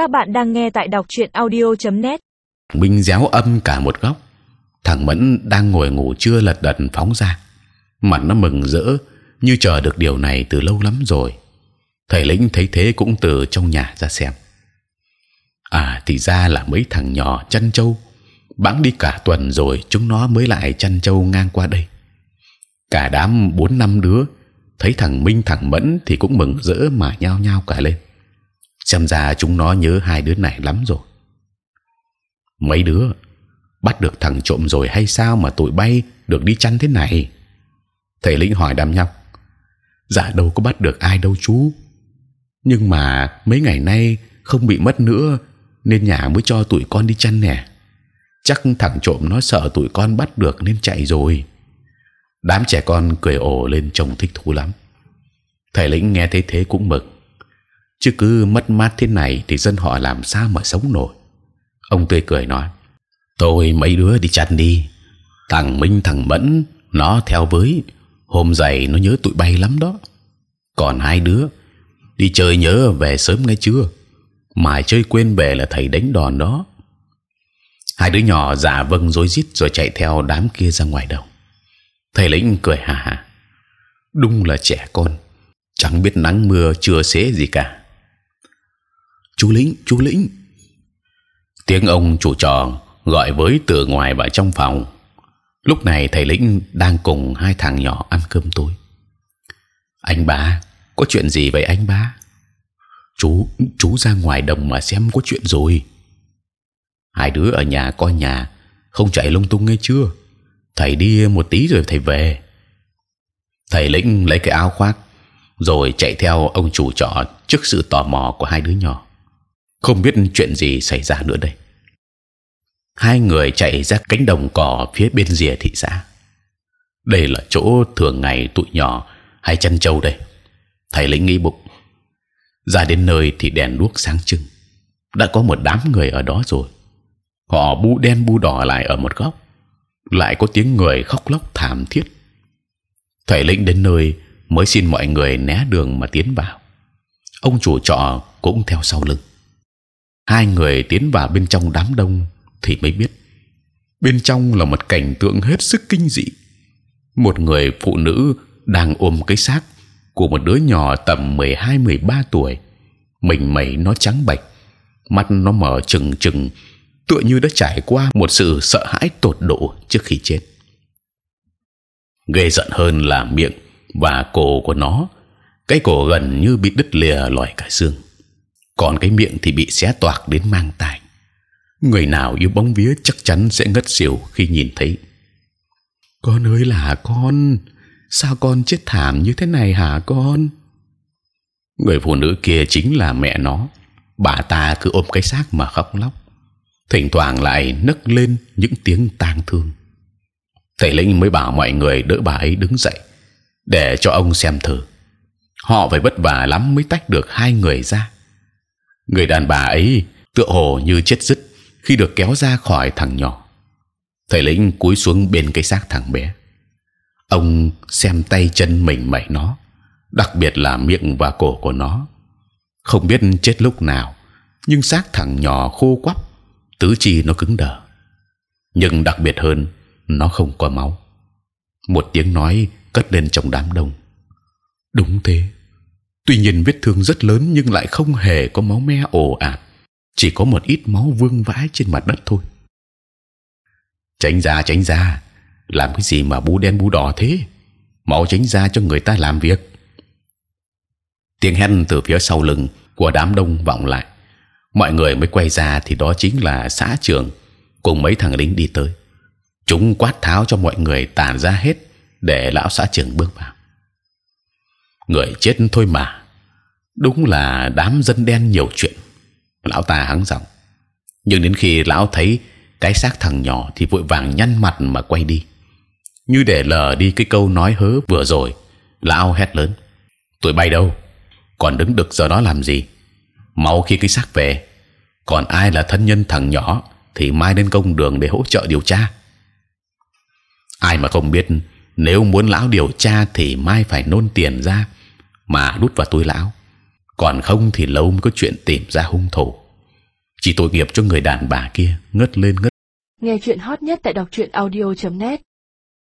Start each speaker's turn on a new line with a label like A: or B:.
A: Các bạn đang nghe tại đọc truyện audio.net.
B: Minh réo âm cả một góc. Thằng Mẫn đang ngồi ngủ chưa lật đật phóng ra, mặt nó mừng rỡ như chờ được điều này từ lâu lắm rồi. Thầy lĩnh thấy thế cũng từ trong nhà ra xem. À thì ra là mấy thằng nhỏ chăn trâu bẵng đi cả tuần rồi chúng nó mới lại chăn trâu ngang qua đây. Cả đám bốn năm đứa thấy thằng Minh thằng Mẫn thì cũng mừng rỡ mà nhao nhao cả lên. Xem ra chúng nó nhớ hai đứa này lắm rồi. Mấy đứa, bắt được thằng trộm rồi hay sao mà tụi bay được đi chăn thế này? Thầy lĩnh hỏi đám nhóc. Dạ đâu có bắt được ai đâu chú. Nhưng mà mấy ngày nay không bị mất nữa, nên nhà mới cho tụi con đi chăn nè. Chắc thằng trộm nó sợ tụi con bắt được nên chạy rồi. Đám trẻ con cười ồ lên trông thích thú lắm. Thầy lĩnh nghe thấy thế cũng mừng. Chứ cứ mất mát thế này thì dân họ làm sao mà sống nổi. Ông tươi cười nói: tôi mấy đứa đi chăn đi. Thằng Minh thằng Mẫn nó theo với. Hôm dậy nó nhớ tụi bay lắm đó. Còn hai đứa đi chơi nhớ về sớm ngay chưa? mà chơi quên về là thầy đánh đòn đó. Hai đứa nhỏ giả vâng rối rít rồi chạy theo đám kia ra ngoài đồng. Thầy lĩnh cười hà hà. Đúng là trẻ con, chẳng biết nắng mưa chưa xế gì cả. Chú lĩnh, chú lĩnh. Tiếng ông chủ trò gọi với từ ngoài vào trong phòng. Lúc này thầy lĩnh đang cùng hai thằng nhỏ ăn cơm tối. Anh ba, có chuyện gì vậy anh ba? Chú, chú ra ngoài đồng mà xem có chuyện rồi. Hai đứa ở nhà coi nhà, không chạy lung tung nghe chưa? Thầy đi một tí rồi thầy về. Thầy lĩnh lấy cái áo khoác, rồi chạy theo ông chủ trọ trước sự tò mò của hai đứa nhỏ. Không biết chuyện gì xảy ra nữa đây hai người chạy ra cánh đồng cỏ phía bên rìa thị xã. Đây là chỗ thường ngày tụi nhỏ hay chăn trâu đây. Thầy lĩnh nghĩ bụng. Ra đến nơi thì đèn đuốc sáng trưng. đã có một đám người ở đó rồi. Họ bu đen bu đỏ lại ở một góc. lại có tiếng người khóc lóc thảm thiết. Thầy lĩnh đến nơi mới xin mọi người né đường mà tiến vào. Ông chủ trọ cũng theo sau lưng. Hai người tiến vào bên trong đám đông thì mới biết bên trong là một cảnh tượng hết sức kinh dị. Một người phụ nữ đang ôm cái xác của một đứa nhỏ tầm 12-13 tuổi, mình mẩy nó trắng bệch, mắt nó mở trừng trừng, tựa như đã trải qua một sự sợ hãi tột độ trước khi chết. Ghê giận hơn là miệng và cổ của nó, cái cổ gần như bị đứt lìa lòi cả xương, còn cái miệng thì bị xé toạc đến mang tai. Người nào yêu bóng vía chắc chắn sẽ ngất xỉu khi nhìn thấy. Con ơi là con? Sao con chết thảm như thế này hả con? Người phụ nữ kia chính là mẹ nó. Bà ta cứ ôm cái xác mà khóc lóc. Thỉnh thoảng lại nấc lên những tiếng tang thương. Thầy lĩnh mới bảo mọi người đỡ bà ấy đứng dậy, để cho ông xem thử. Họ phải vất vả lắm mới tách được hai người ra người đàn bà ấy tựa hồ như chết dứt khi được kéo ra khỏi thằng nhỏ. Thầy lĩnh cúi xuống bên cái xác thằng bé. Ông xem tay chân mình mẩy nó, đặc biệt là miệng và cổ của nó. Không biết chết lúc nào, nhưng xác thằng nhỏ khô quắp, tứ chi nó cứng đờ. Nhưng đặc biệt hơn, nó không có máu. Một tiếng nói cất lên trong đám đông. Đúng thế tuy nhiên vết thương rất lớn nhưng lại không hề có máu me ồ ạt chỉ có một ít máu vương vãi trên mặt đất thôi. Tránh ra, tránh ra, làm cái gì mà bú đen bú đỏ thế? Máu tránh ra cho người ta làm việc. Tiếng hét từ phía sau lưng của đám đông vọng lại. Mọi người mới quay ra thì đó chính là xã trưởng cùng mấy thằng lính đi tới. Chúng quát tháo cho mọi người tản ra hết để lão xã trưởng bước vào. Người chết thôi mà, đúng là đám dân đen nhiều chuyện. Lão ta hắng giọng. Nhưng đến khi lão thấy cái xác thằng nhỏ thì vội vàng nhăn mặt mà quay đi. Như để lờ đi cái câu nói hớ vừa rồi, lão hét lớn. Tụi bay đâu? Còn đứng được giờ đó làm gì? Mau khi cái xác về. Còn ai là thân nhân thằng nhỏ thì mai lên công đường để hỗ trợ điều tra. Ai mà không biết, nếu muốn lão điều tra thì mai phải nôn tiền ra mà đút vào túi lão còn không thì lâu mới có chuyện tìm ra hung thủ. Chỉ tội nghiệp cho người đàn bà kia, ngất lên ngất
A: Nghe chuyện hot nhất tại đọc truyện audio.net